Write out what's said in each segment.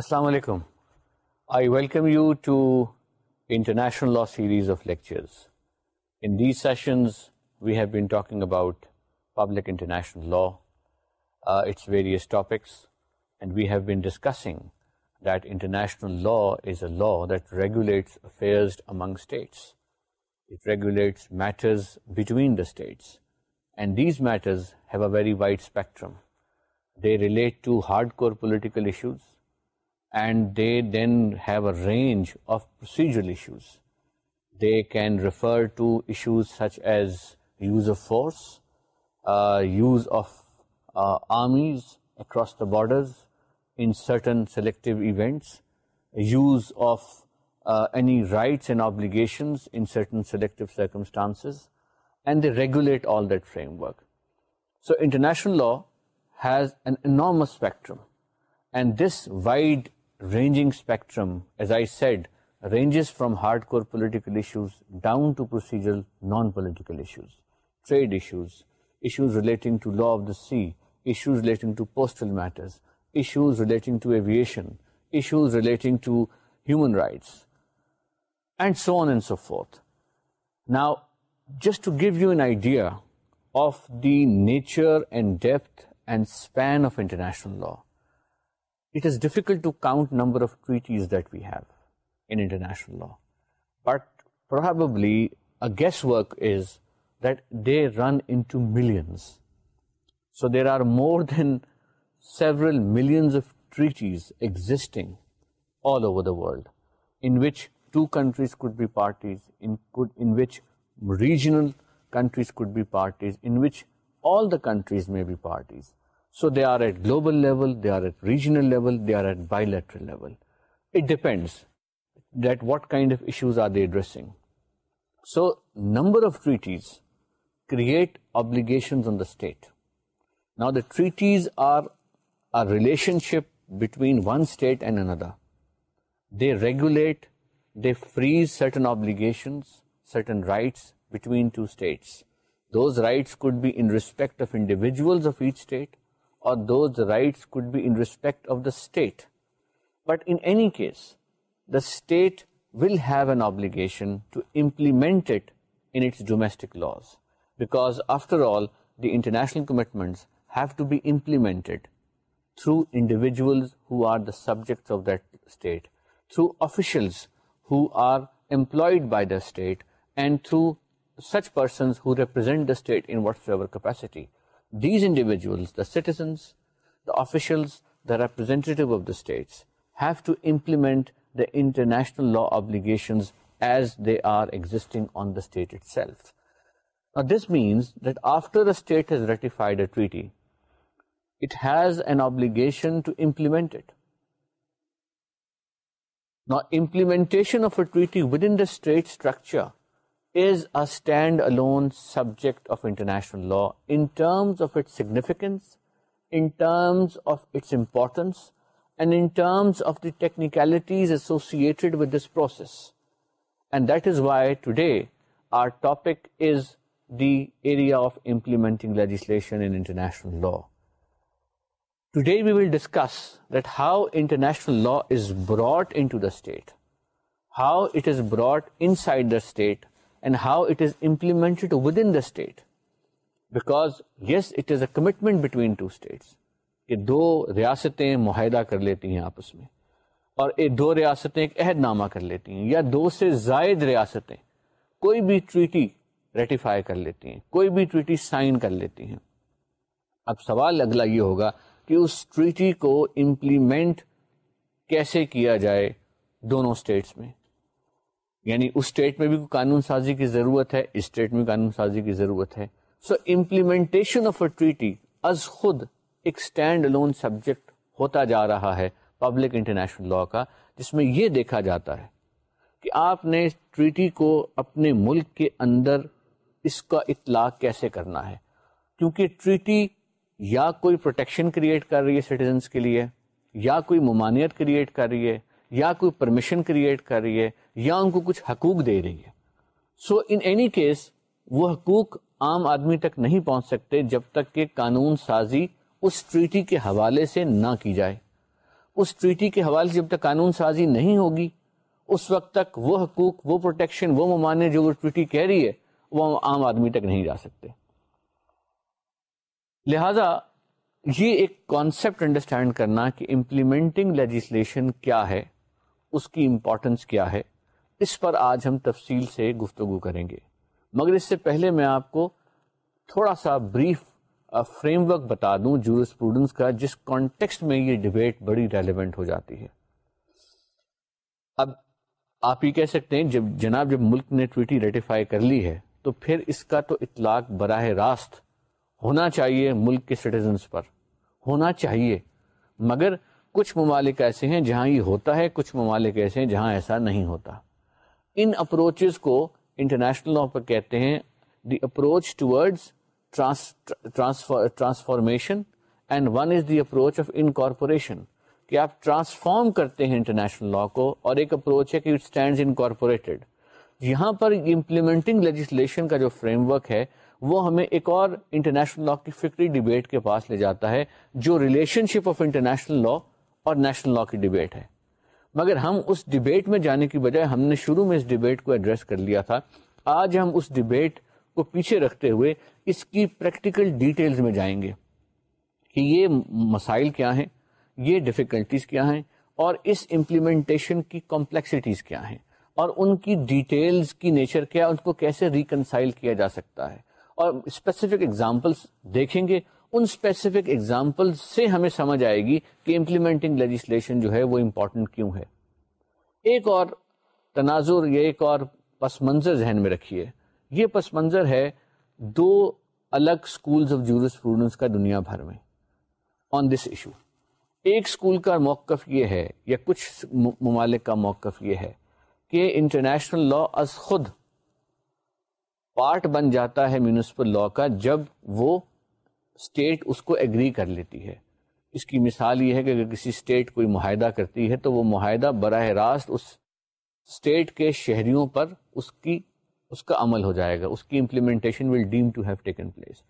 السلام علیکم I welcome you to international law series of lectures in these sessions we have been talking about public international law its various topics and we have been discussing that international law is a law that regulates affairs among states it regulates matters between the states and these matters have a very wide spectrum they relate to hard core political issues and they then have a range of procedural issues. They can refer to issues such as use of force, uh, use of uh, armies across the borders in certain selective events, use of uh, any rights and obligations in certain selective circumstances, and they regulate all that framework. So international law has an enormous spectrum, and this wide ranging spectrum, as I said, ranges from hardcore political issues down to procedural non-political issues, trade issues, issues relating to law of the sea, issues relating to postal matters, issues relating to aviation, issues relating to human rights, and so on and so forth. Now, just to give you an idea of the nature and depth and span of international law, it is difficult to count number of treaties that we have in international law, but probably a guesswork is that they run into millions. So there are more than several millions of treaties existing all over the world, in which two countries could be parties, in which regional countries could be parties, in which all the countries may be parties. So they are at global level, they are at regional level, they are at bilateral level. It depends that what kind of issues are they addressing. So number of treaties create obligations on the state. Now the treaties are a relationship between one state and another. They regulate, they freeze certain obligations, certain rights between two states. Those rights could be in respect of individuals of each state, or those rights could be in respect of the state. But in any case, the state will have an obligation to implement it in its domestic laws, because after all, the international commitments have to be implemented through individuals who are the subjects of that state, through officials who are employed by the state, and through such persons who represent the state in whatsoever capacity. These individualness to implement the international law obligations afters an obligation to implement a treaty with انٹرکچر is a stand alone subject of national laws of significance of importance of the technicalities issues that is why today our topic is the area of implementing law today law is broad the state how it is broad inside the state state because commitment between two states کہ دو ریاستیں معاہدہ کر لیتی ہیں آپس میں اور دو ریاستیں ایک عہد نامہ کر لیتی ہیں یا دو سے زائد ریاستیں کوئی بھی ٹریٹی ریٹیفائی کر لیتی ہیں کوئی بھی ٹریٹی سائن کر لیتی ہیں اب سوال اگلا یہ ہوگا کہ اس ٹریٹی کو امپلیمنٹ کیسے کیا جائے دونوں اسٹیٹس میں یعنی اس اسٹیٹ میں بھی قانون سازی کی ضرورت ہے اس اسٹیٹ میں قانون سازی کی ضرورت ہے so implementation of a treaty is خود ایک اسٹینڈ لون سبجیکٹ ہوتا جا رہا ہے پبلک انٹرنیشنل لا کا جس میں یہ دیکھا جاتا ہے کہ آپ نے ٹریٹی کو اپنے ملک کے اندر اس کا اطلاق کیسے کرنا ہے کیونکہ ٹریٹی یا کوئی پروٹیکشن کریٹ کر رہی ہے سٹیزنس کے لیے یا کوئی ممانعت کریٹ کر رہی ہے یا کوئی پرمیشن کریٹ کر رہی ہے یا ان کو کچھ حقوق دے رہی ہے سو ان اینی کیس وہ حقوق عام آدمی تک نہیں پہنچ سکتے جب تک کہ قانون سازی اس ٹریٹی کے حوالے سے نہ کی جائے اس ٹریٹی کے حوالے سے جب تک قانون سازی نہیں ہوگی اس وقت تک وہ حقوق وہ پروٹیکشن وہ ممانع جو وہ ٹریٹی کہہ رہی ہے وہ عام آدمی تک نہیں جا سکتے لہذا یہ ایک کانسیپٹ انڈرسٹینڈ کرنا کہ امپلیمنٹنگ لیجسلیشن کیا ہے اس کی امپورٹنس کیا ہے اس پر آج ہم تفصیل سے گفتگو کریں گے مگر اس سے پہلے میں آپ کو تھوڑا سا بریف فریم ورک بتا دوں کا جس کانٹیکس میں یہ ڈبیٹ بڑی ریلیونٹ ہو جاتی ہے اب آپ یہ کہہ سکتے ہیں جب جناب جب ملک نے ٹویٹی ریٹیفائی کر لی ہے تو پھر اس کا تو اطلاق براہ راست ہونا چاہیے ملک کے سٹیزنس پر ہونا چاہیے مگر کچھ ممالک ایسے ہیں جہاں یہ ہوتا ہے کچھ ممالک ایسے ہیں جہاں ایسا نہیں ہوتا ان اپروچز کو انٹرنیشنل لا پر کہتے ہیں the approach to transformation and one is the approach of incorporation کہ آپ ٹرانسفارم کرتے ہیں انٹرنیشنل لا کو اور ایک اپروچ ہے کہ اٹ یہاں پر امپلیمنٹنگ لیجسلیشن کا جو فریم ورک ہے وہ ہمیں ایک اور انٹرنیشنل لا کی فکری ڈیبیٹ کے پاس لے جاتا ہے جو relationship of international law اور نیشنل لا کی ڈبیٹ ہے مگر ہم اس ڈبیٹ میں جانے کی بجائے ہم نے شروع میں اس ڈبیٹ کو ایڈریس کر لیا تھا آج ہم اس ڈبیٹ کو پیچھے رکھتے ہوئے اس کی پریکٹیکل ڈیٹیلز میں جائیں گے کہ یہ مسائل کیا ہیں یہ ڈیفیکلٹیز کیا ہیں اور اس امپلیمنٹیشن کی کمپلیکسٹیز کیا ہیں اور ان کی ڈیٹیلز کی نیچر کیا ان کو کیسے ریکنسائل کیا جا سکتا ہے اور اسپیسیفک ایگزامپلس دیکھیں گے ان اسپیسیفک ایگزامپل سے ہمیں سمجھ آئے گی کہ امپلیمنٹنگ لیجسلیشن جو ہے وہ امپورٹنٹ کیوں ہے ایک اور تناظر یا ایک اور پس منظر ذہن میں رکھیے یہ پس منظر ہے دو الگ اسکولس آف جورس اسٹوڈنٹس کا دنیا بھر میں آن دس ایشو ایک اسکول کا موقف یہ ہے یا کچھ ممالک کا موقف یہ ہے کہ انٹرنیشنل لا از خود پارٹ بن جاتا ہے میونسپل لا کا جب وہ اسٹیٹ اس کو ایگری کر لیتی ہے اس کی مثال یہ ہے کہ اگر کسی اسٹیٹ کوئی معاہدہ کرتی ہے تو وہ معاہدہ براہ راست اس اسٹیٹ کے شہریوں پر اس کی اس کا عمل ہو جائے گا اس کی implementation will deem to have taken place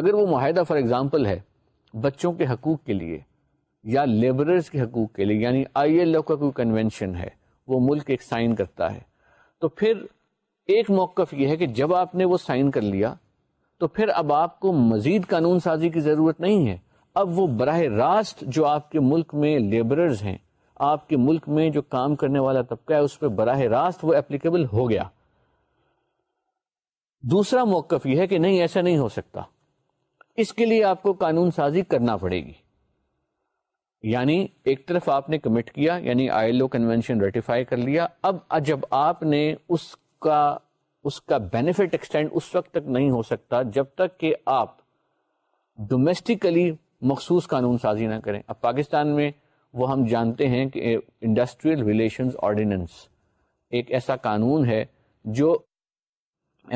اگر وہ معاہدہ فار ایگزامپل ہے بچوں کے حقوق کے لیے یا لیبررز کے حقوق کے لیے یعنی آئی ایل او کا کوئی کنونشن ہے وہ ملک ایک سائن کرتا ہے تو پھر ایک موقف یہ ہے کہ جب آپ نے وہ سائن کر لیا تو پھر اب آپ کو مزید قانون سازی کی ضرورت نہیں ہے اب وہ براہ راست جو آپ کے ملک میں لیبررز ہیں آپ کے ملک میں جو کام کرنے والا طبقہ ہے اس پہ براہ راست وہ اپلیکیبل ہو گیا دوسرا موقف یہ ہے کہ نہیں ایسا نہیں ہو سکتا اس کے لیے آپ کو قانون سازی کرنا پڑے گی یعنی ایک طرف آپ نے کمٹ کیا یعنی آئی لو کنوینشن ریٹیفائی کر لیا اب جب آپ نے اس کا اس کا بینیفٹ ایکسٹینڈ اس وقت تک نہیں ہو سکتا جب تک کہ آپ ڈومیسٹیکلی مخصوص قانون سازی نہ کریں اب پاکستان میں وہ ہم جانتے ہیں کہ انڈسٹریل ریلیشنز آرڈیننس ایک ایسا قانون ہے جو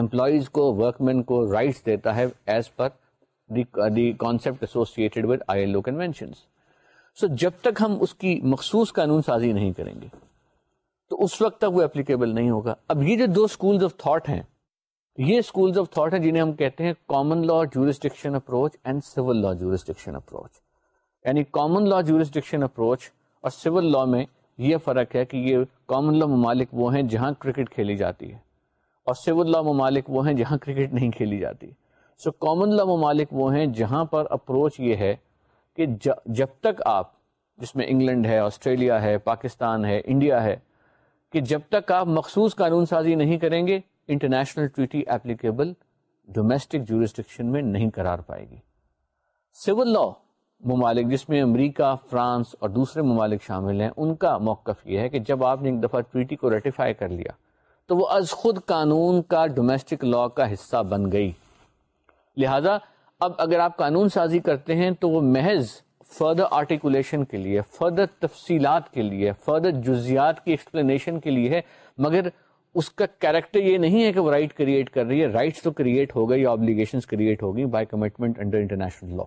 امپلائیز کو ورک مین کو رائٹس دیتا ہے as per the concept with I L O so جب تک ہم اس کی مخصوص قانون سازی نہیں کریں گے تو اس وقت تک وہ اپلیکیبل نہیں ہوگا اب یہ جو دو اسکولز آف تھاٹ ہیں یہ اسکولز آف تھاٹ ہیں جنہیں ہم کہتے ہیں common law jurisdiction approach and civil law jurisdiction approach یعنی کامن لا جورسٹکشن اپروچ اور سول لا میں یہ فرق ہے کہ یہ کامن لا ممالک وہ ہیں جہاں کرکٹ کھیلی جاتی ہے اور سول لا ممالک وہ ہیں جہاں کرکٹ نہیں کھیلی جاتی سو کامن لا ممالک وہ ہیں جہاں پر اپروچ یہ ہے کہ جب تک آپ جس میں انگلینڈ ہے آسٹریلیا ہے پاکستان ہے انڈیا ہے کہ جب تک آپ مخصوص قانون سازی نہیں کریں گے انٹرنیشنل ٹویٹی ایپلیکیبل جورسٹکشن میں نہیں قرار پائے گی سول لا ممالک جس میں امریکہ فرانس اور دوسرے ممالک شامل ہیں ان کا موقف یہ ہے کہ جب آپ نے ایک دفعہ ٹویٹی کو ریٹیفائی کر لیا تو وہ از خود قانون کا ڈومیسٹک لا کا حصہ بن گئی لہذا اب اگر آپ قانون سازی کرتے ہیں تو وہ محض فردر آرٹیکولیشن کے لیے فردر تفصیلات کے لیے فردر جزیات کی ایکسپلینیشن کے لیے ہے مگر اس کا کیریکٹر یہ نہیں ہے کہ وہ رائٹ کریٹ کر رہی ہے رائٹس تو کریٹ ہو گئی آبلیگیشن کریٹ ہو گئی by commitment under international law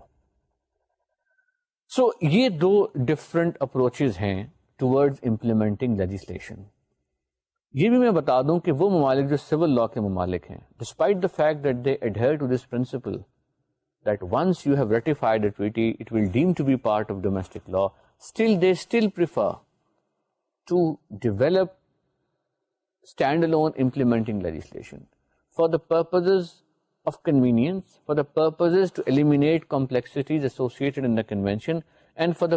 so یہ دو ڈفرنٹ اپروچز ہیں ٹورڈز امپلیمنٹنگ لیجسلیشن یہ بھی میں بتا دوں کہ وہ ممالک جو سول لا کے ممالک ہیں despite the fact that they to this principle for the office for that complexed and for the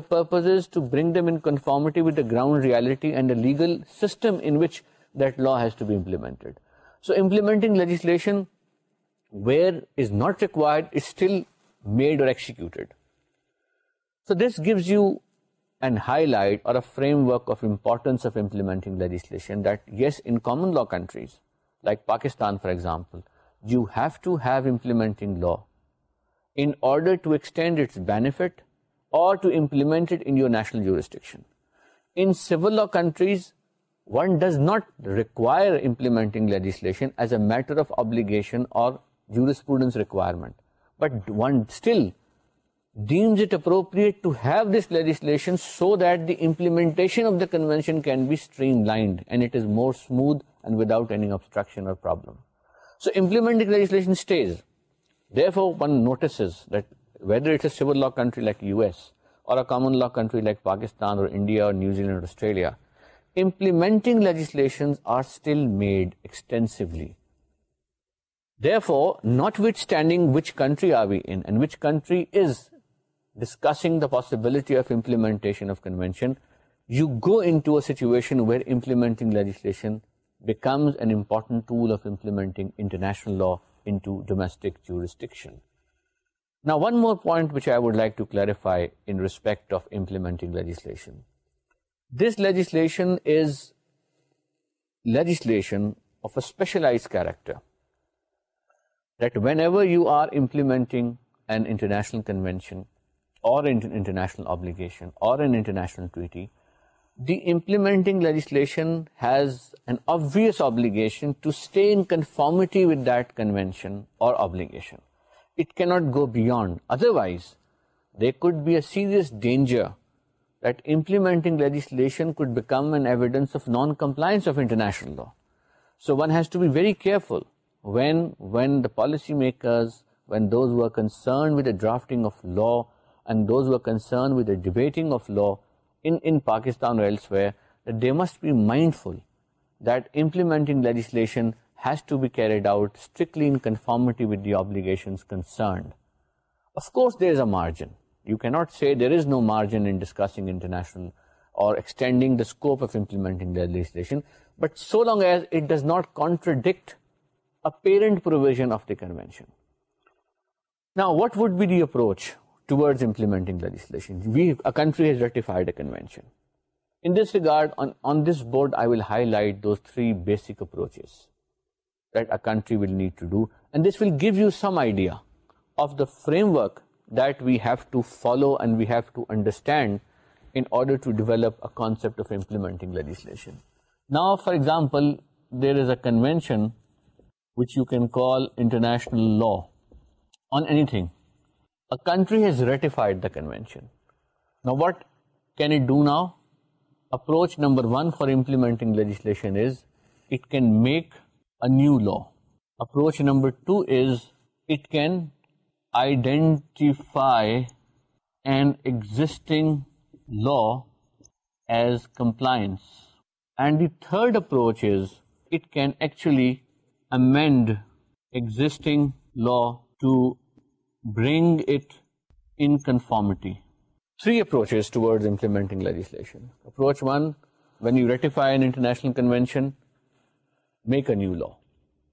to bring them conformity with رٹی and legal system supplementing legislation where is not required still made or framework of importance legislations in common law countries like Pakistan for example you have to have implementing law in order to extend its better انڈیو national jurisdiction law countries one does not require implementing legislation as a matter of obligation or deems it appropriate to have this legislation so that the implement can be stream line it is more smooth and without or problem so implements law country like in law country like Pakistan or India or New Zealand Australia implementing لیجیس made easily the for not withstand which country are ویڈ which country is discuss the possibility of implement convention you go to اچھے becomes an important tool of implementing law instruction one more point would like to clarifying legislation this legislation is لیجیسلشنشلائز character that whenever you are implementing it کی not go beyond otherwise they could be a serious ڈینجرمینٹنگ legislations non compliance law so one has to be very careful When the policymakers, when those who are concerned with the drafting of law and those who are concerned with the debating of law in Pakistan or elsewhere, that they must be mindful that implementing legislation has to be carried out strictly in conformity with the obligations concerned. Of course, there is a margin. You cannot say there is no margin in discussing international or extending the scope of implementing the legislation, but so long as it does not contradict parent provision what would بیچلیڈ give you some I view to followed view to انڈرسٹینڈرٹنگ for example there is a which you can call international law on anything. A country has ratified the convention. Now what can it do now? Approach number one for implementing legislation is it can make a new law. Approach number two is it can identify an existing law as compliance. And the third approach is it can actually amend existing law to bring اٹھی three approaches make a new law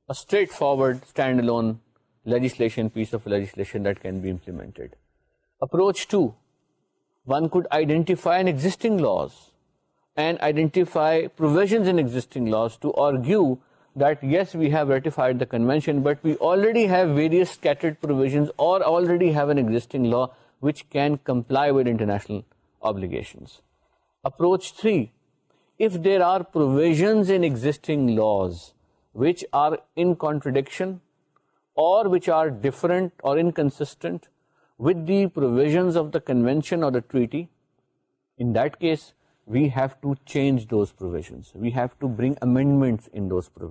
straightforward stand alone legislation piece of legislation that can be implemented approach two one could آئیڈینٹیفائیسٹنگ laws and identify pro approach three if there are پروویژ انٹنگ laws which are in contradiction or inconsistent with the provision of the convention ٹویٹی in that case we have to change those پر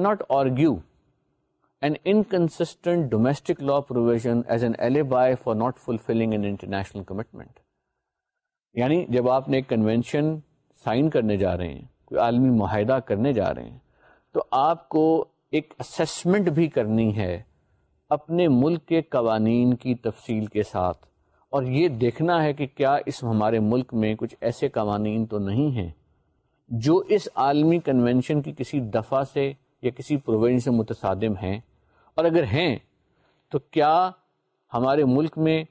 not argue an inconsistent domestic law provision for not fulfilling commitment یعنی جب آپ نے convention sign کرنے جا رہے ہیں کوئی عالمی معاہدہ کرنے جا رہے ہیں تو آپ کو ایک اسسمنٹ بھی کرنی ہے اپنے ملک کے قوانین کی تفصیل کے ساتھ اور یہ دیکھنا ہے کہ کیا اس ہمارے ملک میں کچھ ایسے قوانین تو نہیں ہیں جو اس عالمی کنونشن کی کسی دفعہ سے یا کسی پروویژن سے متصادم ہیں اور اگر ہیں تو کیا ہمارے ملک میں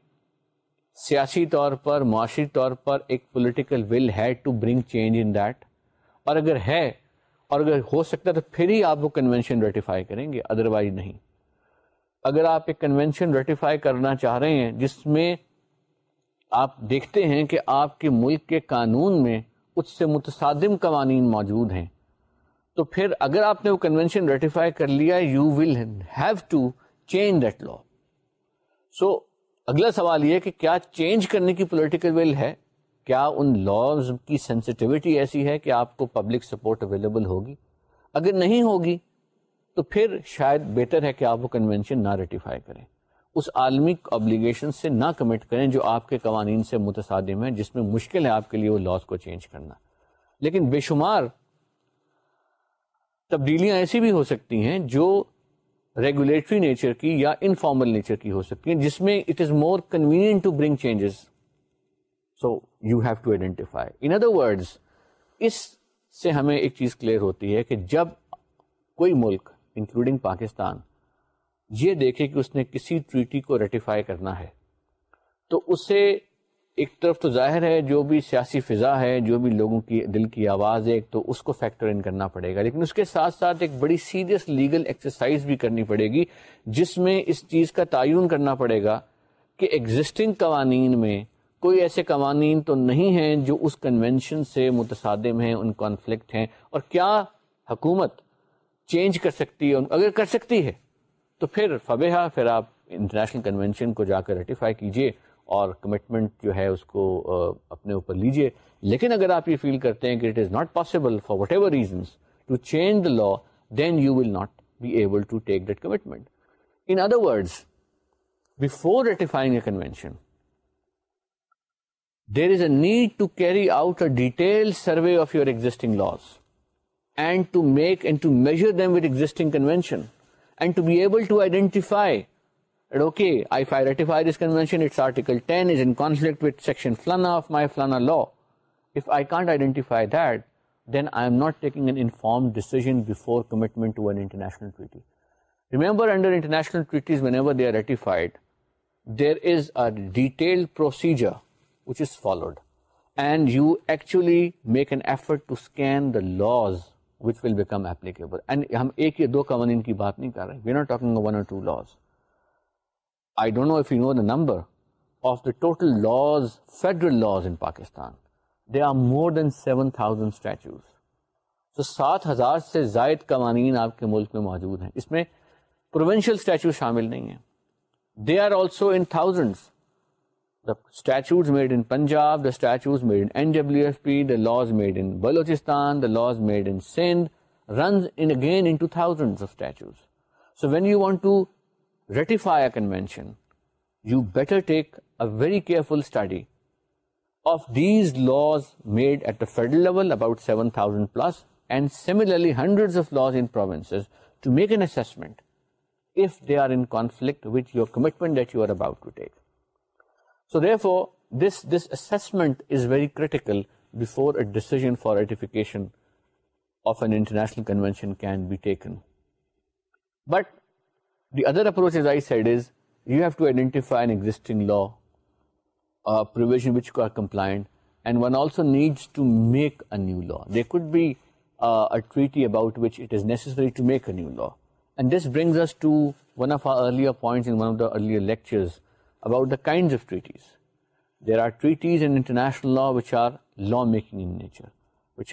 سیاسی طور پر معاشی طور پر ایک پولیٹیکل ول ہے to bring change in that اور اگر ہے اور اگر ہو سکتا ہے تو پھر ہی آپ وہ کنونشن ریٹیفائی کریں گے ادروائز نہیں اگر آپ ایک کنوینشن ریٹیفائی کرنا چاہ رہے ہیں جس میں آپ دیکھتے ہیں کہ آپ کے ملک کے قانون میں اس سے متصادم قوانین موجود ہیں تو پھر اگر آپ نے وہ کنوینشن ریٹیفائی کر لیا you will have to change that law so اگلا سوال یہ کہ کیا چینج کرنے کی پولیٹیکل ول ہے کیا ان لاز کی سینسٹیوٹی ایسی ہے کہ آپ کو پبلک سپورٹ اویلیبل ہوگی اگر نہیں ہوگی تو پھر شاید بہتر ہے کہ آپ وہ کنوینشن نہ ریٹیفائی کریں اس عالمی سے نہ کمٹ کریں جو آپ کے قوانین سے متصادم ہے جس میں مشکل ہے آپ کے لیے وہ لاس کو چینج کرنا لیکن بے شمار تبدیلیاں ایسی بھی ہو سکتی ہیں جو ریگولیٹری نیچر کی یا انفارمل نیچر کی ہو سکتی ہیں جس میں it is more convenient to bring changes so you have to identify in other words اس سے ہمیں ایک چیز کلیئر ہوتی ہے کہ جب کوئی ملک انکلوڈنگ پاکستان یہ دیکھے کہ اس نے کسی ٹریٹی کو ریٹیفائی کرنا ہے تو اسے ایک طرف تو ظاہر ہے جو بھی سیاسی فضا ہے جو بھی لوگوں کی دل کی آواز ہے ایک تو اس کو فیکٹر ان کرنا پڑے گا لیکن اس کے ساتھ ساتھ ایک بڑی سیریس لیگل ایکسرسائز بھی کرنی پڑے گی جس میں اس چیز کا تعین کرنا پڑے گا کہ ایگزٹنگ قوانین میں کوئی ایسے قوانین تو نہیں ہیں جو اس کنونشن سے متصادم ہیں ان کانفلکٹ ہیں اور کیا حکومت چینج کر سکتی ہے اگر کر سکتی ہے تو پھر فبحا پھر آپ انٹرنیشنل کنونشن کو جا کر ریٹیفائی کیجیے اور کمٹمنٹ جو ہے اس کو اپنے اوپر لیجیے لیکن اگر آپ یہ فیل کرتے ہیں کہ it is not possible for whatever reasons to change the law then you will not be able to take that commitment in other words before ratifying a convention there is a need to carry out a detail survey of your existing laws and to make and to measure then with existing فلانا law if I can't آئیٹار there is a procedure which is followed and you actually make an F to scan لائ ہم ایک یا دو قوانین کی بات نہیں کر رہے سات ہزار سے زائد قوانین آپ کے ملک میں موجود ہیں اس میں پروونشل اسٹیچو شامل نہیں ہیں they are also in thousand The statues made in Punjab, the statues made in NWFP, the laws made in Balochistan, the laws made in Sindh, runs in again into thousands of statues. So when you want to ratify a convention, you better take a very careful study of these laws made at the federal level, about 7,000 plus, and similarly hundreds of laws in provinces, to make an assessment if they are in conflict with your commitment that you are about to take. So for this this assessment is very critical decision for but the other approach is you have to existing law also needs make law they could be earlier about in this brings the earlier lectures about the kinds of treat there are treaties international law which are law making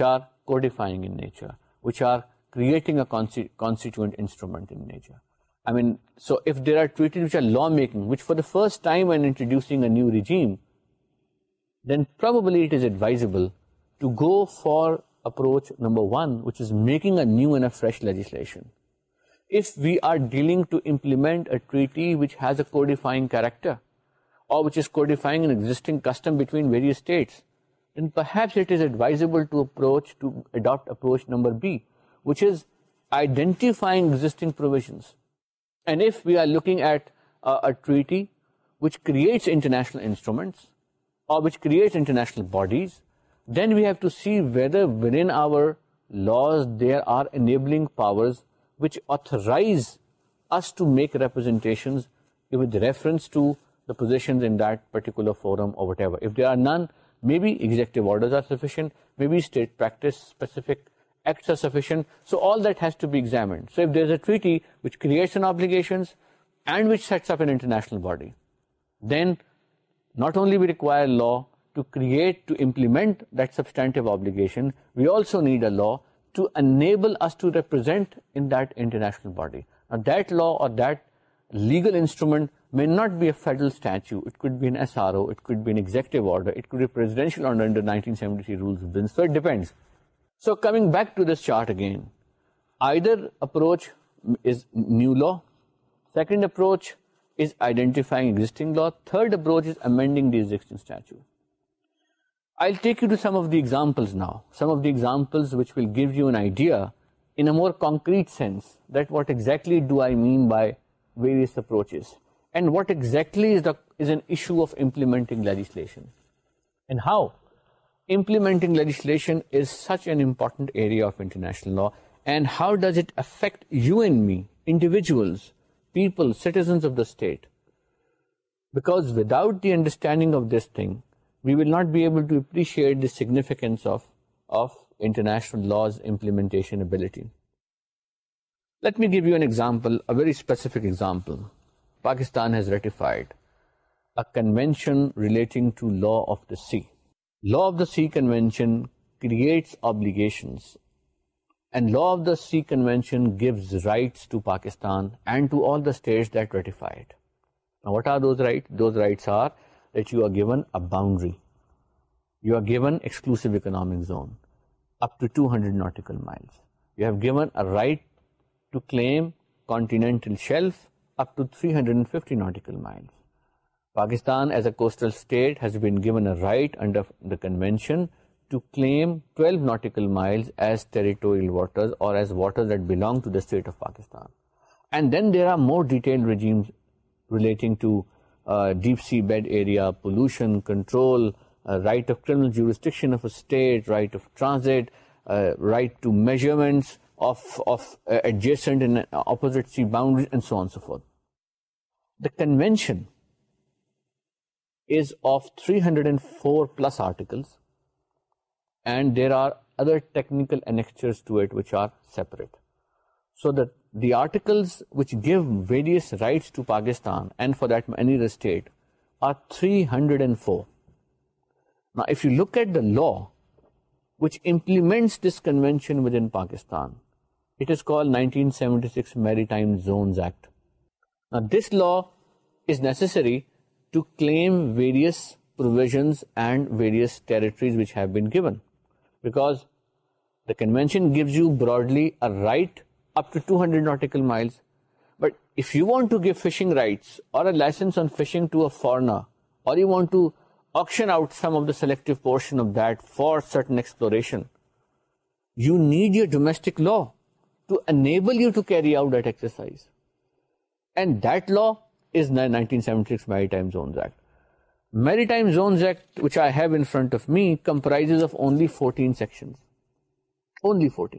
or codifying آرٹنگ constitute instruments which are law making which for the فرسٹرڈنگ regime then پرابلیز advisable go for approach number one which is making a new legislation of we are dealing to implement a treaty which has a codifying character or laws there are enabling powers which authorize us to make representations with reference to the positions in that particular forum or whatever. If there are none, maybe executive orders are sufficient, maybe state practice specific acts are sufficient. So all that has to be examined. So if there is a treaty which creates an obligations and which sets up an international body, then not only we require law to implement that substantive obligation, we also need a law to enable us to represent in that international body. Now that law or that legal instrument may not be a federal statute, it could be an SRO, it could be an executive order, it could be a presidential order under 1973 rules of business, so it depends. So coming back to this chart again, either approach is new law, second approach is identifying existing law, third approach is amending the existing statute. I take you دیف دملز now of the example idea more concrete sense دگزیٹلیز what exactly is implementing how implementing law and how does it affect میڈیوز of the state because of this thing we will not be ability سیونٹس what are rights given a boundary you are given exclusive economic zone up to two hundred nautical miles you have given a right to claim continental shelf up to three hundred and fifty nautical miles Pakistan as a coastal state has been given convention to claim twelve nautical miles as territorial waters or more detail relating to deep sea bed area, pollution control, right of criminal jurisdiction of a state, right of transit, right to measurements of adjacent and opposite sea boundaries, and so on and so forth. The convention is of 304 plus articles, and there are other technical annexures to it which are separate. So that the articles which give various right for their law ولیمینٹس this law is necessary to claim various provision and various گیبز اپنڈریڈ nautical miles but you want to give fishing رائٹسٹک law to enable you to carry out and داریٹائز maritime زونسرائی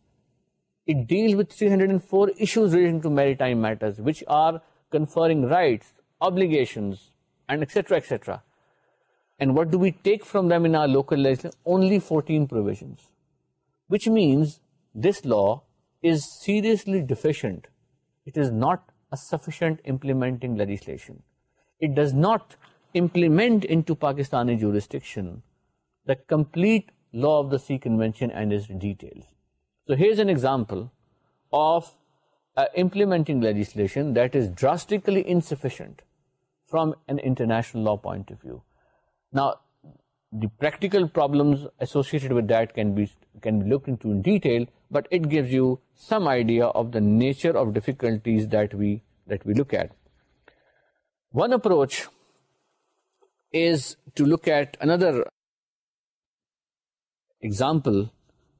deal three hundred four issues ریلرز رائٹراٹ do be take فرومس سیریسلیٹ is not افیشنٹنگ not implement Pakistani So here's an example of uh, implementing legislation that is drastically insufficient from an international law point of view. Now, the practical problems associated with that can be looked into in detail, but it gives you some idea of the nature of difficulties that we look at. One approach is to look at another example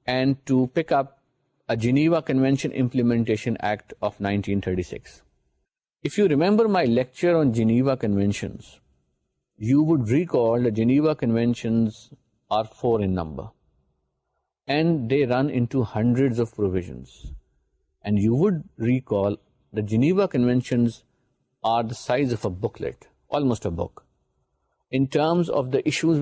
Geneva convention implement of نائنٹینبرشنز recall Geneva conventions run to hundred آفیژ you would recall Geneva conventions are those آفٹو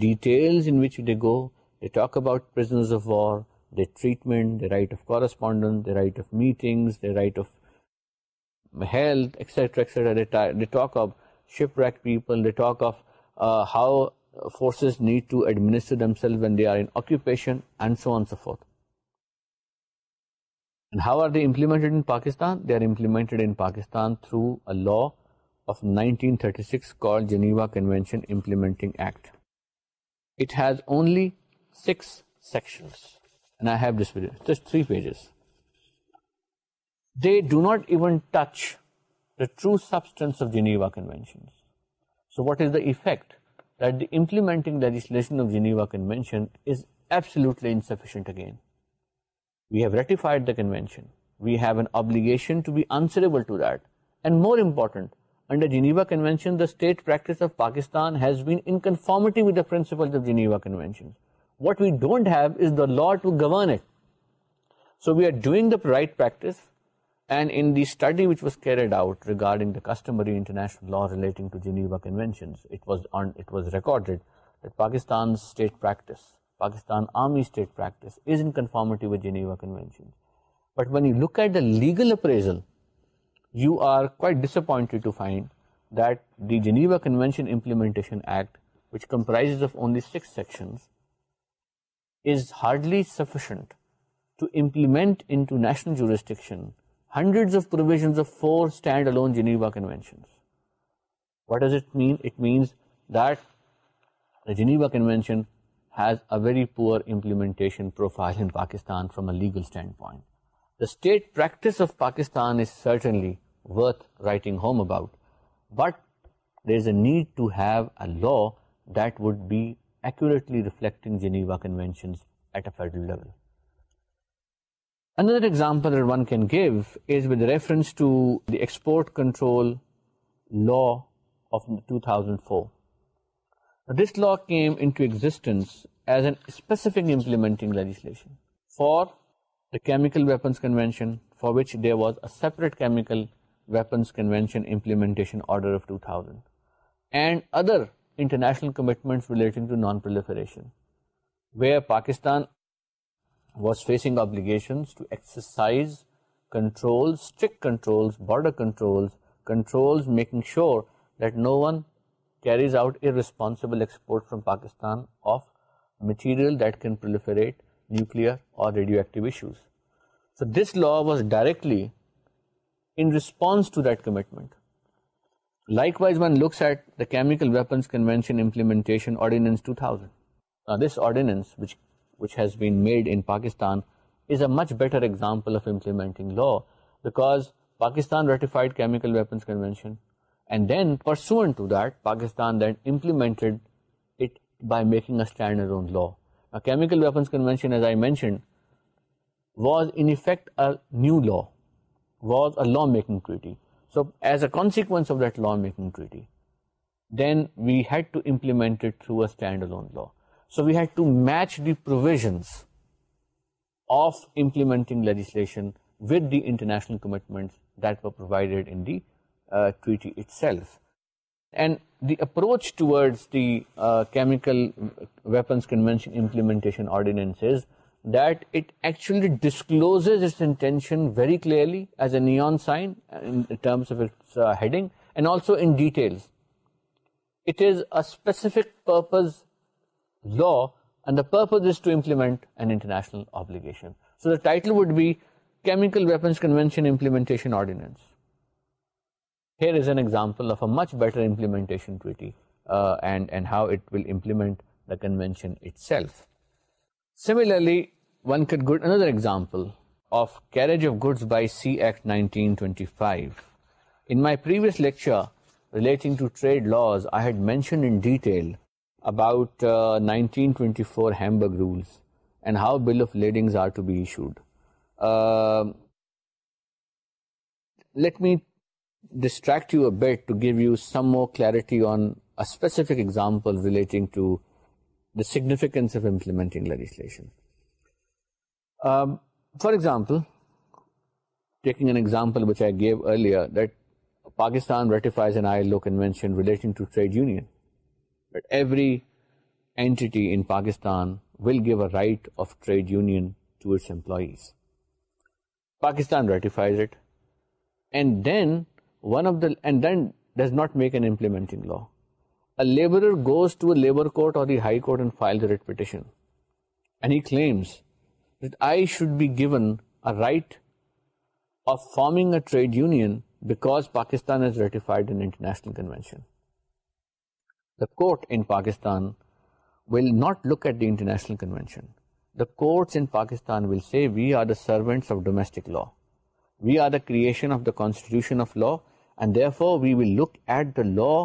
handle go the talk اباؤٹنس of war دیٹمنٹ the right of correspondent the right of meeting the right of health how forces need to ایڈمیسٹرٹڈ in Pakistan six sections and I have this video just three pages they do not even touch the true substance of Geneva conventions so what is the effect that the implementing legislation of Geneva convention is absolutely insufficient again we have ratified the convention we have an obligation to be answerable to that and more important under Geneva convention the state practice of Pakistan has been in conformity with the principles of Geneva convention what we don't have is the law to govern it so we are doing the right practice and انٹڈی which was carried out regarding but went legal you are right this اپنٹینشنشنز is hardly sufficient to implement into national jurisdiction hundreds of provisions of 4 standalone Geneva Conventions. What does it mean? It means that the Geneva Convention has a very poor implementation profile in Pakistan from a legal standpoint. The state practice of Pakistan is certainly worth writing home about, but there is a need to have a law that would be فارمیکلپس was a and other international commitments relating to non-proliferation, where Pakistan was facing obligations to exercise controls, strict controls, border controls, making sure that no one carries out irresponsible export from Pakistan of material that can proliferate nuclear or radioactive issues. So this law was directly in response to that commitment. Likewise one looks at the chemical weapons and ordinance made in Pakistan is a better ایگزامپلٹنگ law because Pakistan ratified and then پرائی میکنگلشنشن was in fact new law was a law making وینسٹ law making treaty we had to implement through standalone law so we'd to match the provisions of implementing legislation with the international approach to دیمیکلشنٹیشن آرڈین لیز نی on سائنسوٹ is افکز لاڈ دامینٹرل ویمیکل weapons an ایگزامپلشنٹ self Similarly, one could give another example of Carriage of Goods by Sea Act 1925. In my previous lecture relating to trade laws, I had mentioned in detail about 1924 uh, Hamburg rules and how bill of ladings are to be issued. Um, let me distract you a bit to give you some more clarity on a specific example relating to the سنفکینسٹنگ لیجیس for example taking an example we give earlier Pakistan will give right of trade union ratifies and then one of داڈ then does not make an implementing law goes ٹوٹ فائل I should be گارمنگ Pakistan law we are داشن law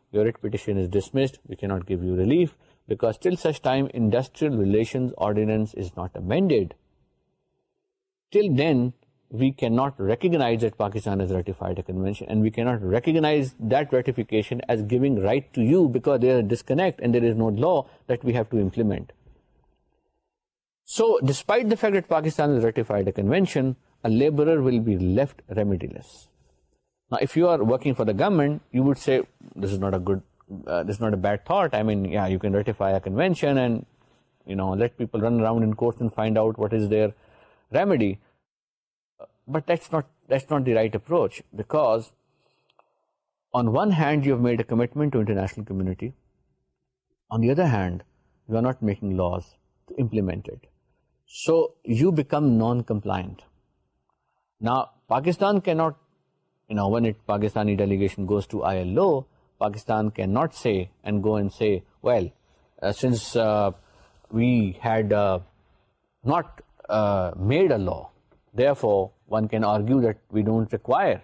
your writ petition is dismissed we cannot give you relief because till such time industrial relations ordinance is not amended till then we cannot recognize that Pakistan has ratified a convention and we cannot recognize that ratification as giving right to you because there is a disconnect and there is no law that we have to implement. So, despite the fact that Pakistan has ratified a convention, a laborer will be left remediless. Now, if you are working for the government, you would say, this is not a good, uh, this is not a bad thought. I mean, yeah, you can ratify a convention and, you know, let people run around in courts and find out what is their remedy. But that's not the right approach, because on one hand, you have made a commitment to international community. On the other hand, you are not making laws to implement it. So you become non-compliant. Now, Pakistan cannot when a Pakistani delegation goes to ILO, Pakistan cannot say and go and say, well, uh, since uh, we had uh, not made a law, therefore one can argue that we don't require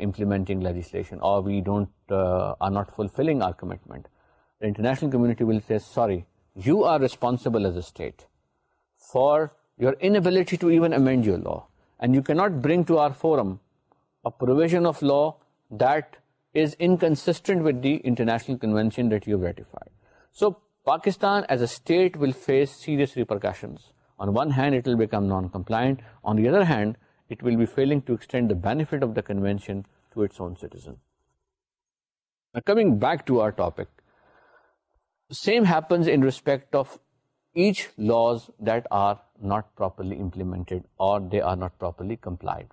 implementing legislation, or we don't are not fulfilling our commitment. The international community will say, sorry, you are responsible as a state for your inability to even amend your law, and you cannot bring to our forum provision of law that is انسٹنٹ with the international Pakistan as a face seriously پرکاشنڈم non compliant on the other hand it will be فیلنگینڈس back to our topic same ہیپنپیکٹ of each laws that are not properly implemented or they are not properly complied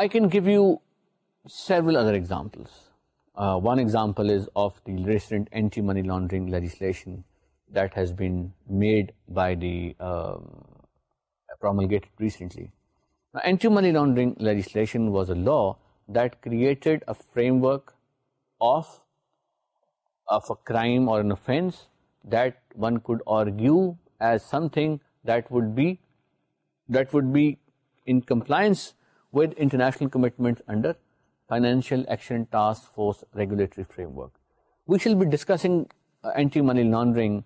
I can give you seven other example one example of دینٹ anti money laundering legislation that has bad by دیگیٹلی anti money laundering legislation was law that کریٹریمکرس that one thing that ویٹ would be in compliance with international commitment under financial task force regulatory framework we shall be discussing anti money laundering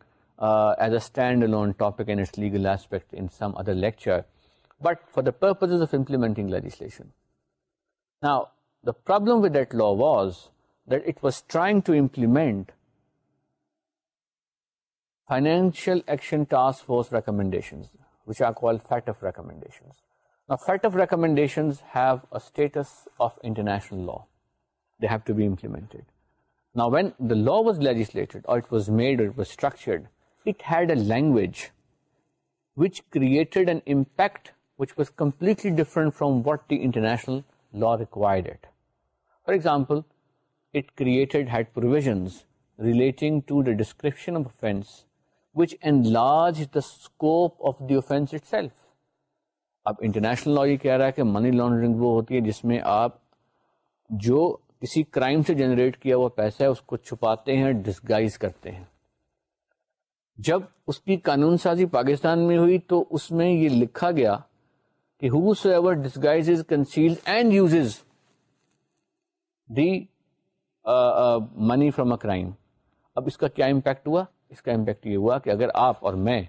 as a legal aspect in other lecture but for the purpose of implementing لیجیسلیشنگ to implement financial action task force recommendations which are فیکٹ آفیشنز فٹ آفمینڈیشنز international law they have to be implement was لیجیس what the international law required it for example it کروویژ relating اب international law یہ کہہ رہا ہے کہ منی لانڈرنگ وہ ہوتی ہے جس میں آپ جو کسی کرائم سے جنریٹ کیا ہوا پیسہ ہے اس کو چھپاتے ہیں ڈسگائز کرتے ہیں جب اس کی قانون سازی پاکستان میں ہوئی تو اس میں یہ لکھا گیا کہ whosoever disguise conceal and use the money from a crime اب اس کا کیا امپیکٹ ہوا اس کا امپیکٹ یہ ہوا کہ اگر آپ اور میں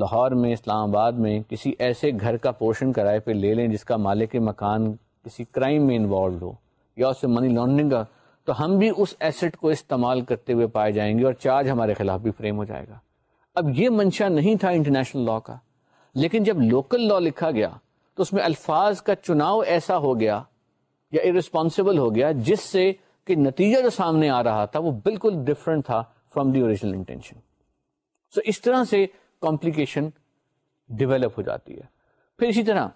لاہور میں اسلام آباد میں کسی ایسے گھر کا پورشن کرائے پہ لے لیں جس کا مالک مکان کسی کرائم میں انوالوڈ ہو یا اس سے منی لانڈرنگ کا تو ہم بھی اس ایسٹ کو استعمال کرتے ہوئے پائے جائیں گے اور چارج ہمارے خلاف بھی فریم ہو جائے گا اب یہ منشا نہیں تھا انٹرنیشنل لا کا لیکن جب لوکل لا لکھا گیا تو اس میں الفاظ کا چناؤ ایسا ہو گیا یا ارسپانسبل ہو گیا جس سے کہ نتیجہ جو سامنے آ رہا تھا وہ بالکل ڈفرنٹ تھا from the original intention so اس طرح سے کمپلیکیشن ڈیولپ ہو جاتی ہے پھر اسی طرح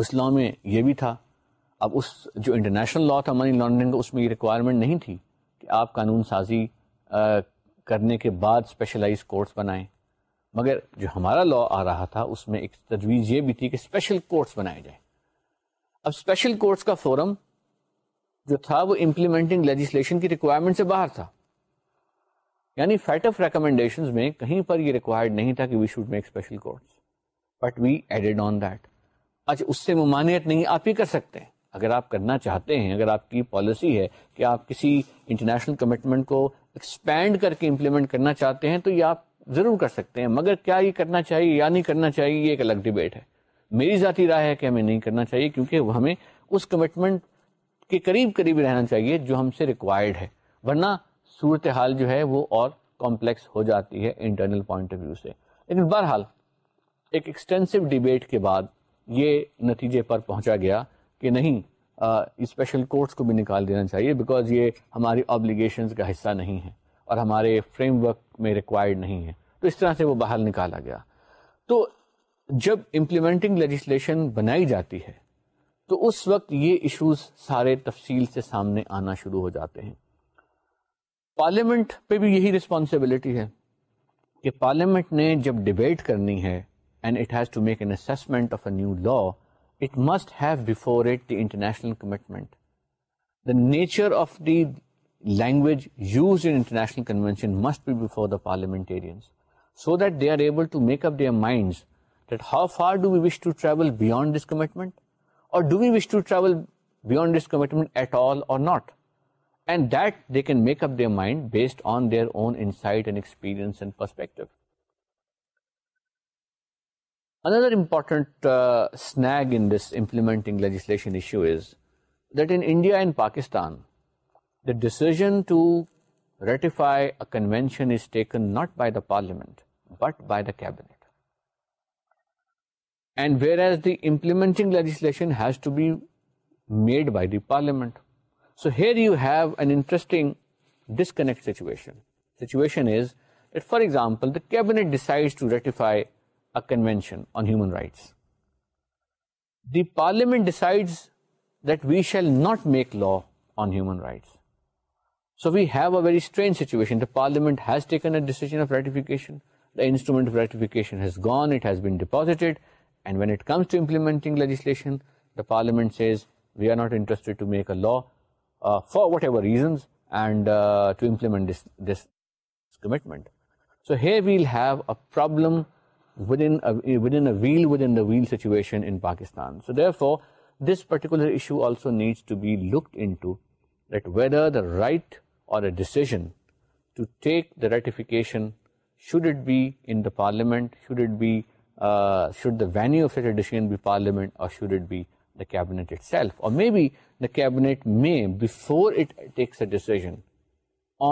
اس لا میں یہ بھی تھا اب اس جو انٹرنیشنل لا تھا منی لانڈرنگ اس میں یہ ریکوائرمنٹ نہیں تھی کہ آپ قانون سازی کرنے کے بعد اسپیشلائز کورٹس بنائیں مگر جو ہمارا لا آ رہا تھا اس میں ایک تجویز یہ بھی تھی کہ اسپیشل کورٹس بنائے جائیں اب اسپیشل کورٹس کا فورم جو تھا وہ امپلیمنٹنگ لیجسلیشن کی ریکوائرمنٹ سے باہر تھا یعنی فیٹ آف ریکمینڈیشن میں کہیں پر یہ ریکوائرڈ نہیں تھا کہ we we should make special course but added on that اچھا اس سے ممانعت نہیں آپ ہی کر سکتے ہیں اگر آپ کرنا چاہتے ہیں اگر آپ کی پالیسی ہے کہ آپ کسی انٹرنیشنل کمٹمنٹ کو ایکسپینڈ کر کے امپلیمنٹ کرنا چاہتے ہیں تو یہ آپ ضرور کر سکتے ہیں مگر کیا یہ کرنا چاہیے یا نہیں کرنا چاہیے یہ ایک الگ ڈبیٹ ہے میری ذاتی رائے ہے کہ ہمیں نہیں کرنا چاہیے کیونکہ ہمیں اس کمٹمنٹ کے قریب قریب رہنا چاہیے جو ہم سے ریکوائرڈ ہے ورنہ صورتحال جو ہے وہ اور کمپلیکس ہو جاتی ہے انٹرنل پوائنٹ آف ویو سے لیکن بہرحال ایک ایکسٹینسو ڈیبیٹ کے بعد یہ نتیجے پر پہنچا گیا کہ نہیں اسپیشل کورٹس کو بھی نکال دینا چاہیے بیکاز یہ ہماری آبلیگیشنز کا حصہ نہیں ہے اور ہمارے فریم ورک میں ریکوائرڈ نہیں ہے تو اس طرح سے وہ باہر نکالا گیا تو جب امپلیمنٹنگ لیجسلیشن بنائی جاتی ہے تو اس وقت یہ ایشوز سارے تفصیل سے سامنے آنا شروع ہو جاتے ہیں پارلیمنٹ پہ بھی یہی رسپانسبلٹی ہے کہ پارلیمنٹ نے جب ڈبیٹ کرنی ہے and it has to make an of a new law it must have before it the international commitment the nature of the language use international must be before the parliamentarians so that they are able to make up their mind how far do we wish to travel beyond this commitment or do we wish to travel beyond this commitment at all or not and that they can make up their mind based on their own insight and experience and perspective. Another important uh, snag in this implementing legislation issue is that in India and Pakistan, the decision to ratify a convention is taken not by the parliament, but by the cabinet. And whereas the implementing legislation has to be made by the parliament, for example ratify the decides that we shall not make law on human rights so we have very strange situation Uh, for whatever reasons, and uh, to implement this commitment. So here we'll have a problem within the wheel situation in Pakistan. So therefore, this particular issue also needs to be looked into, that whether the right or a decision to take the ratification, should it be in the parliament, should uh, the venue of such a decision be parliament, or should it be the cabinet itself or maybe the cabinet may before it takes a decision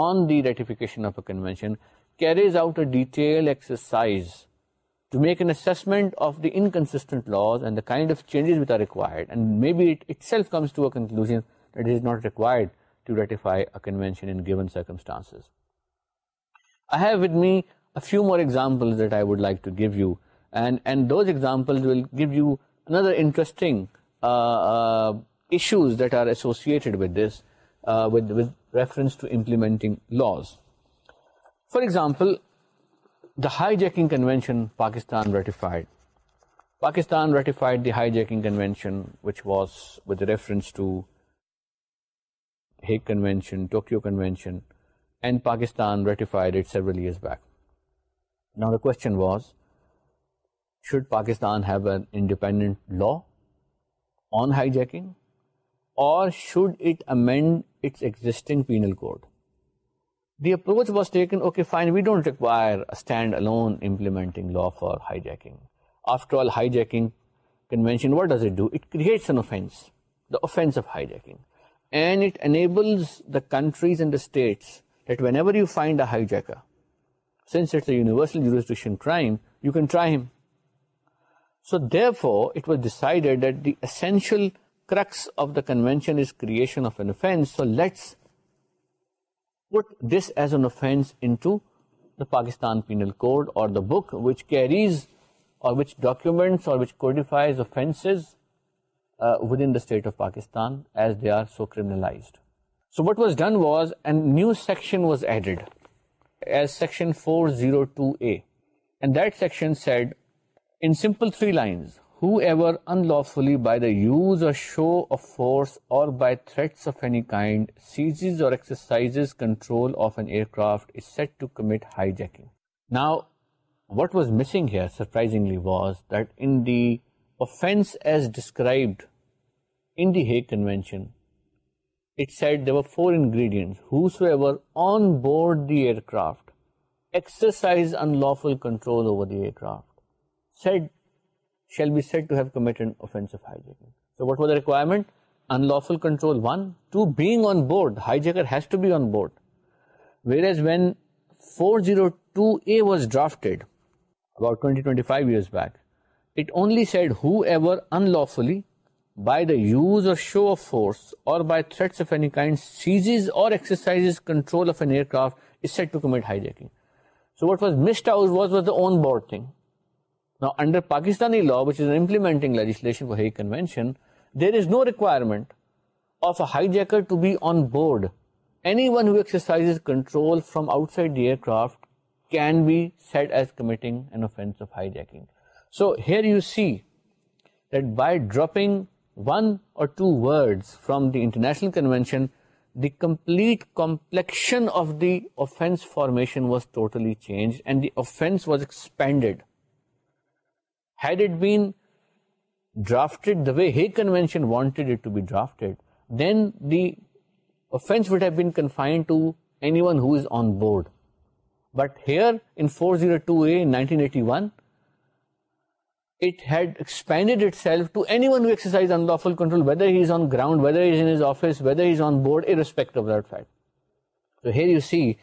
on the ratification of a convention carries out a detailed exercise to make an assessment of the inconsistent laws and the kind of changes which are required and maybe it itself comes to a conclusion that it is not required to ratify a convention in given circumstances. I have with me a few more examples that I would like to give you and and those examples will give you another interesting uh, laws for example the jacking convention Pakistan ratified Pakistan ریٹیفائیڈن which was with to ہیشن Tokyo convention Pakistan years بیکشچن was should Pakistan have a independent law hijacking or should it amend existing penal code the approach okay fine we don't require implementing law for hijacking jacking and countries and the states so therefore it was decided that the essential crux of Pakistan four zero two A section said simple three line unlawfully by the use او of فورسریز control now what was میسنگلی was then these described انشن four ingredient board the aircraft unlawful control seat shall be set ٹویٹینس under Pakistani law ویٹ is implementing there is no requirement board exercise control from outside the aircraft case formation was totally change and this was expanded had it been drafted the way Hague Convention wanted it to be drafted, then the offense would have been confined to anyone who is on board. But here in 402A in 1981, it had expanded itself to anyone who exercised unlawful control, whether he is on ground, whether he is in his office, whether he is on board, irrespective of that fact. So here you see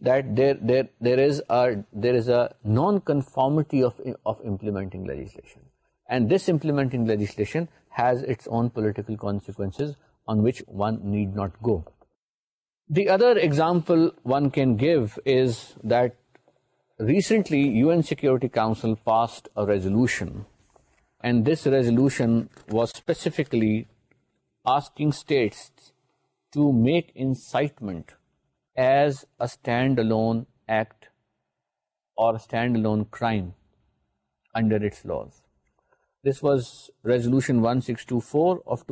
that there is a non-conformity of implementing legislation, and this implementing legislation has its own political consequences on which one need not go. The other example one can give is that recently UN Security Council passed a resolution, and this resolution was specifically asking states to make incitement as a stand stand alone alone act or crime under its this was resolution of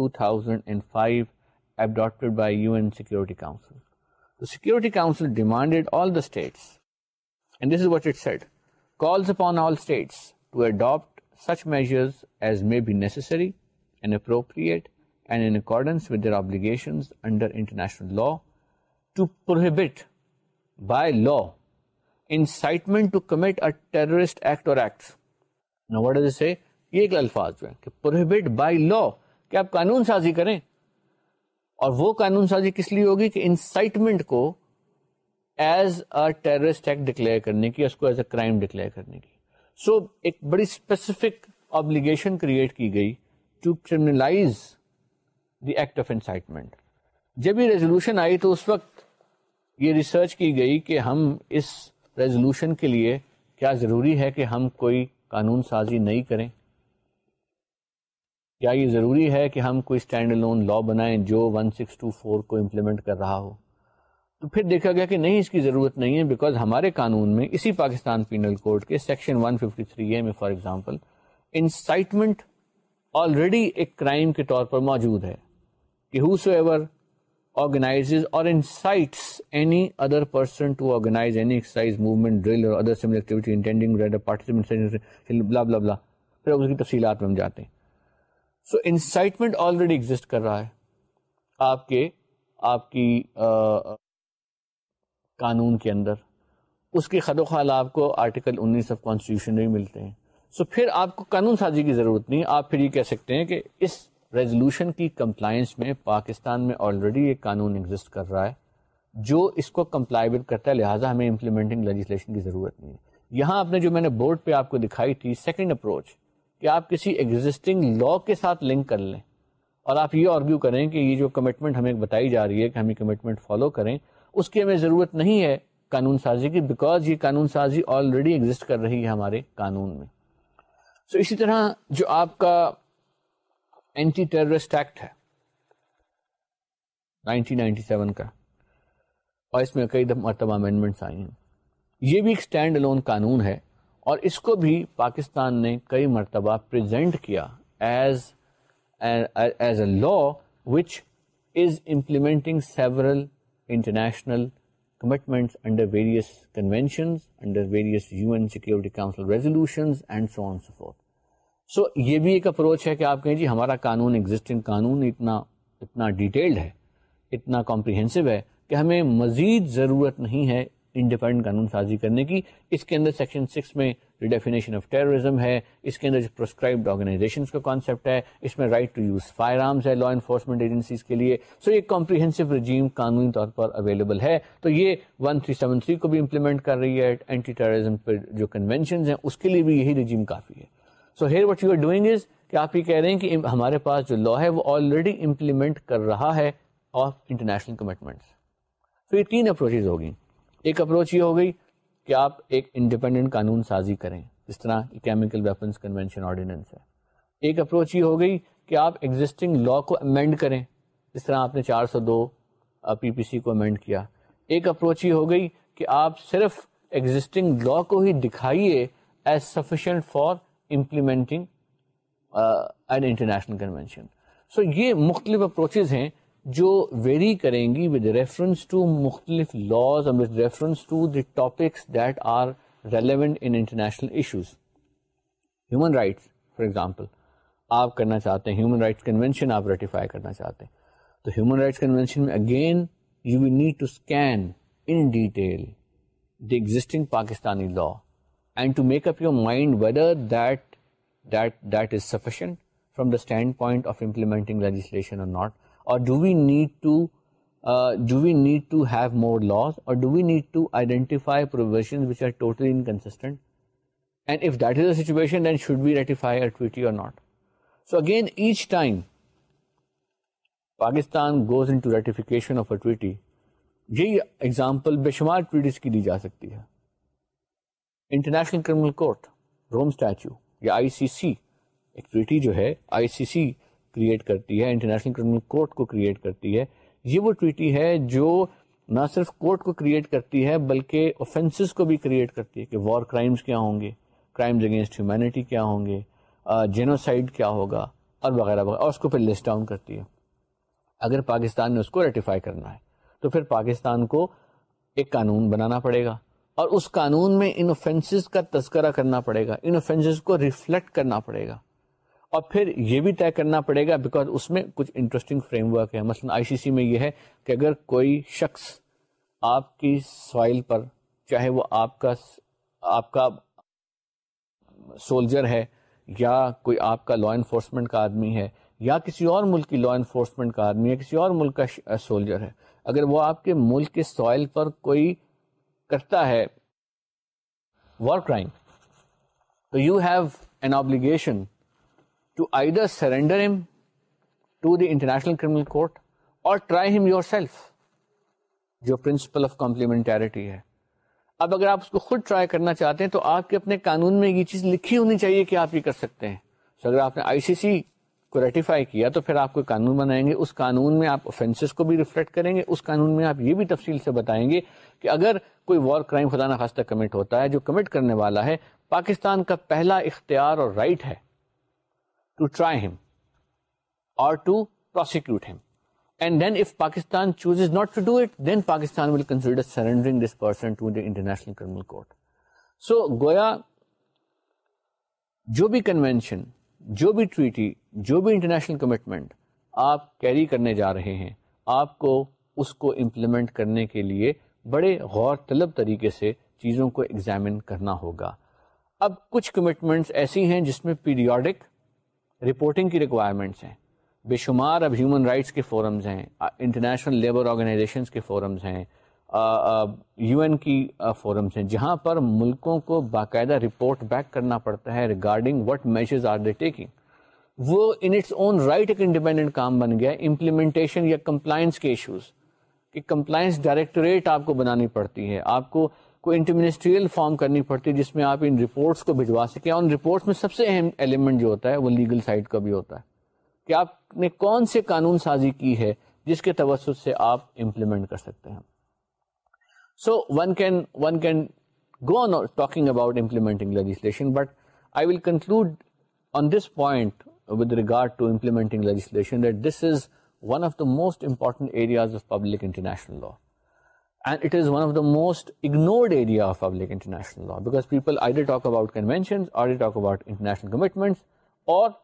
their obligations with obligations law prohibit by law incitement to commit terrorist act or act نوڈر سے الفاظ جو ہے کہ کہ prohibit by لا آپ قانون سازی کریں اور وہ قانون سازی کس لیے ہوگی کہ انسائٹمنٹ کو as a terrorist act declare کرنے کی اس کو ایز اے کرائم ڈکلیئر کرنے کی سو so, ایک بڑی اسپیسیفک آبلیگیشن کریٹ کی گئی to criminalize the act of incitement جب یہ ریزولوشن آئی تو اس وقت یہ ریسرچ کی گئی کہ ہم اس ریزولوشن کے لیے کیا ضروری ہے کہ ہم کوئی قانون سازی نہیں کریں کیا یہ ضروری ہے کہ ہم کوئی اسٹینڈ لون لا بنائیں جو 1624 کو امپلیمنٹ کر رہا ہو تو پھر دیکھا گیا کہ نہیں اس کی ضرورت نہیں ہے بیکاز ہمارے قانون میں اسی پاکستان پینل کوڈ کے سیکشن 153 ففٹی تھری اے میں فار ایگزامپل انسائٹمنٹ آلریڈی ایک کرائم کے طور پر موجود ہے کہ whosoever organizes or or incites any any other other person to organize exercise, movement, drill similar activity intending a participant blah blah blah so incitement already آپ کے آپ کی قانون کے اندر اس کے و خال آپ کو آرٹیکل آف کانسٹیٹیوشن ملتے ہیں سو پھر آپ کو قانون سازی کی ضرورت نہیں آپ پھر یہ کہہ سکتے ہیں کہ ریزولوشن کی کمپلائنس میں پاکستان میں آلریڈی ایک قانون ایگزٹ کر رہا ہے جو اس کو کمپلائی ود کرتا ہے لہٰذا ہمیں امپلیمنٹنگ لیجسلیشن کی ضرورت نہیں ہے یہاں آپ نے جو میں نے بورڈ پہ آپ کو دکھائی تھی سیکنڈ اپروچ کہ آپ کسی ایگزسٹنگ لا کے ساتھ لنک کر لیں اور آپ یہ آرگیو کریں کہ یہ جو کمٹمنٹ ہمیں بتائی جا رہی ہے کہ ہمیں کمٹمنٹ فالو کریں اس کی ہمیں ضرورت نہیں ہے قانون سازی کی بیکاز یہ قانون سازی آلریڈی ایگزسٹ کر رہی ہے ہمارے قانون میں سو so اسی طرح جو آپ کا اینٹی ٹیررسٹ ایکٹ ہے 1997 کا اور اس میں کئی مرتبہ امینڈمنٹس آئی ہیں یہ بھی ایک سٹینڈ الون قانون ہے اور اس کو بھی پاکستان نے کئی مرتبہ پریزنٹ کیا as as a law which is implementing several international commitment under various conventions under various U N security council resolutions and so on so forth so یہ بھی ایک اپروچ ہے کہ آپ کہیں جی ہمارا قانون ایگزٹنگ قانون اتنا اتنا ڈیٹیلڈ ہے اتنا کمپریہنسو ہے کہ ہمیں مزید ضرورت نہیں ہے انڈیپینڈنٹ قانون سازی کرنے کی اس کے اندر سیکشن سکس میں ریڈیفینیشن آف ٹیررزم ہے اس کے اندر جو پروسکرائبڈ آرگنائزیشنس کا کانسیپٹ ہے اس میں right to use firearms ہے لا انفورسمنٹ ایجنسیز کے لیے سو یہ کمپریہنسو رجیم قانونی طور پر اویلیبل ہے تو یہ ون تھری سیون تھری کو بھی امپلیمنٹ کر رہی ہے اینٹی ٹیررزم پہ جو کنونشنز ہیں اس کے لیے بھی یہی رجیم کافی ہے so here what you are doing is کہ آپ یہ کہہ رہے ہیں کہ ہمارے پاس جو لا ہے وہ آلریڈی امپلیمنٹ کر رہا ہے آف انٹرنیشنل کمٹمنٹس تو یہ تین اپروچز ہو گئیں ایک اپروچ یہ ہو گئی کہ آپ ایک انڈیپینڈنٹ قانون سازی کریں اس طرح کیمیکل ویپنس کنوینشن آرڈیننس ہے ایک اپروچ یہ ہو گئی کہ آپ ایگزسٹنگ لا کو امینڈ کریں جس طرح آپ نے چار سو دو پی پی سی کو امینڈ کیا ایک اپروچ یہ ہو گئی کہ آپ صرف ایگزسٹنگ لا کو ہی دکھائیے as sufficient for implementing an international convention so یہ مختلف اپروچز ہیں جو ویری کریں گی ود ریفرنس ٹو مختلف laws reference to the topics that are relevant international issues human rights for example آپ کرنا چاہتے ہیں ہیومن رائٹس آپ ریٹیفائی کرنا چاہتے ہیں تو ہیومن رائٹس کنوینشن میں again you we need to scan in detail the existing Pakistani law and to make up your mind whether it's sufficient from the standpoint of implementing so again each Pakistan goes انٹیفکیشن یہی example بے شمار کی دی جا سکتی ہے international criminal court Rome statute یا آئی سی سی ایک ٹوئٹی جو ہے آئی سی سی کریٹ کرتی ہے انٹرنیشنل کرمنل کورٹ کو کریٹ کرتی ہے یہ وہ ٹویٹی ہے جو نہ صرف کورٹ کو کریٹ کرتی ہے بلکہ اوفینسز کو بھی کریٹ کرتی ہے کہ وار کرائمز کیا ہوں گے کرائمز اگینسٹ ہیومینٹی کیا ہوں گے جینوسائڈ کیا ہوگا اور وغیرہ وغیرہ اور اس کو پھر لسٹ ڈاؤن کرتی ہے اگر پاکستان نے اس کو ریٹیفائی کرنا ہے تو پھر پاکستان کو ایک قانون بنانا پڑے گا اور اس قانون میں ان اوفینسز کا تذکرہ کرنا پڑے گا ان اوفینسز کو ریفلیکٹ کرنا پڑے گا اور پھر یہ بھی طے کرنا پڑے گا بیکاز اس میں کچھ انٹرسٹنگ فریم ورک ہے مثلا آئی سی سی میں یہ ہے کہ اگر کوئی شخص آپ کی سوائل پر چاہے وہ آپ کا آپ کا سولجر ہے یا کوئی آپ کا لا انفورسمنٹ کا آدمی ہے یا کسی اور ملک کی لا انفورسمنٹ کا آدمی ہے کسی اور ملک کا سولجر ہے اگر وہ آپ کے ملک کے سوائل پر کوئی کرتا ہے وار کرائم تو you have an obligation to either surrender him to the international criminal court or try him yourself جو پرنسپل آف کمپلیمنٹیرٹی ہے اب اگر آپ اس کو خود ٹرائی کرنا چاہتے ہیں تو آپ کے اپنے قانون میں یہ چیز لکھی ہونی چاہیے کہ آپ یہ کر سکتے ہیں اگر آپ نے آئی سی سی کو ریٹیفائی کیا تو پھر آپ کو قانون بنائیں گے اس قانون میں آپ افینسز کو بھی ریفلیکٹ کریں گے اس قانون میں آپ یہ بھی تفصیل سے بتائیں گے کہ اگر کوئی وار کرائم خدا نخواستہ کمٹ ہوتا ہے جو کمٹ کرنے والا ہے پاکستان کا پہلا اختیار اور رائٹ ہے ٹو ٹرائی ہم اور to prosecute him and then if Pakistan chooses not to do it then Pakistan will consider surrendering this person to the international criminal court so گویا جو بھی کنونشن جو بھی ٹریٹی جو بھی انٹرنیشنل کمٹمنٹ آپ carry کرنے جا رہے ہیں آپ کو اس کو امپلیمنٹ کرنے کے لیے بڑے غور طلب طریقے سے چیزوں کو ایگزامن کرنا ہوگا اب کچھ کمٹمنٹس ایسی ہیں جس میں پیریوڈک رپورٹنگ کی ریکوائرمنٹس ہیں بے شمار اب ہیومن رائٹس کے فورمز ہیں انٹرنیشنل لیبر آرگنائزیشنس کے فورمز ہیں یو این کی فورمس ہیں جہاں پر ملکوں کو باقاعدہ رپورٹ بیک کرنا پڑتا ہے regarding what measures are they taking وہ ان اٹس اون رائٹ ایک انڈیپینڈنٹ کام بن گیا امپلیمنٹیشن یا کمپلائنس کے ایشوز کہ کمپلائنس ڈائریکٹوریٹ آپ کو بنانی پڑتی ہے آپ کو کوئی انٹرمنسٹریل فارم کرنی پڑتی ہے جس میں آپ ان رپورٹس کو بھجوا سکیں ان رپورٹس میں سب سے اہم ایلیمنٹ جو ہوتا ہے وہ لیگل سائڈ کا بھی ہوتا ہے کہ آپ نے کون سے قانون سازی کی ہے جس کے توسط سے آپ امپلیمنٹ کر سکتے ہیں So one can go on talking about implementing legislation, but I will conclude on this point with regard to implementing legislation that this is one of the most important areas of public international law. And it is one of the most ignored area of public international law, because people either talk about conventions or they talk about international commitments or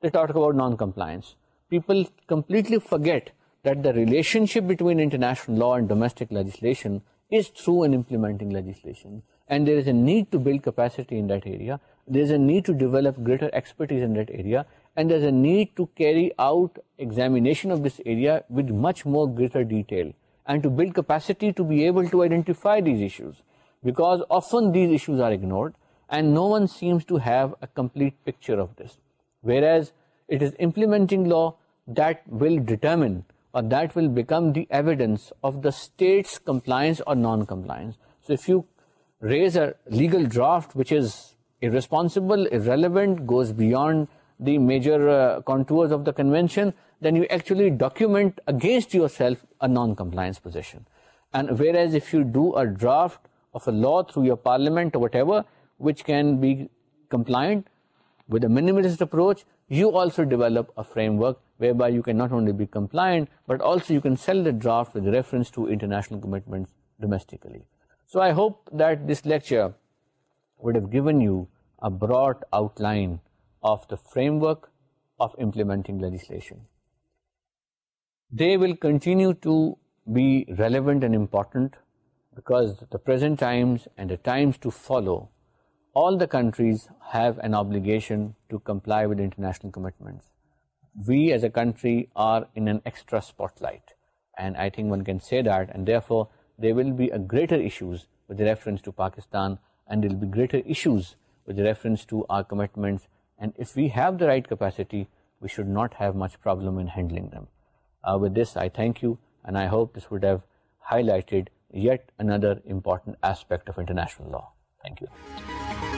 they talk about non-compliance. People completely forget that the relationship between international law and domestic legislation is through and implementing legislation. And there is a need to build capacity in that area. There is a need to develop greater expertise in that area. And there is a need to carry out examination of this area with much more greater detail and to build capacity to be able to identify these issues, because often these issues are ignored and no one seems to have a complete picture of this. Whereas it is implementing law that will determine or that will become the evidence of the state's compliance or non-compliance. So if you raise a legal draft which is irresponsible, irrelevant, goes beyond the major uh, contours of the convention, then you actually document against yourself a non-compliance position. And whereas if you do a draft of a law through your parliament or whatever, which can be compliant with a minimalist approach, you also develop a framework whereby you can not only be compliant, but also you can sell the draft with reference to international commitments domestically. So I hope that this lecture would have given you a broad outline of the framework of implementing legislation. They will continue to be relevant and important because the present times and the times to follow, all the countries have an obligation to comply with international commitments we as a country are in an extra spotlight, and I think one can say that, and therefore there will be a greater issues with reference to Pakistan, and there will be greater issues with reference to our commitments, and if we have the right capacity, we should not have much problem in handling them. Uh, with this, I thank you, and I hope this would have highlighted yet another important aspect of international law. Thank you.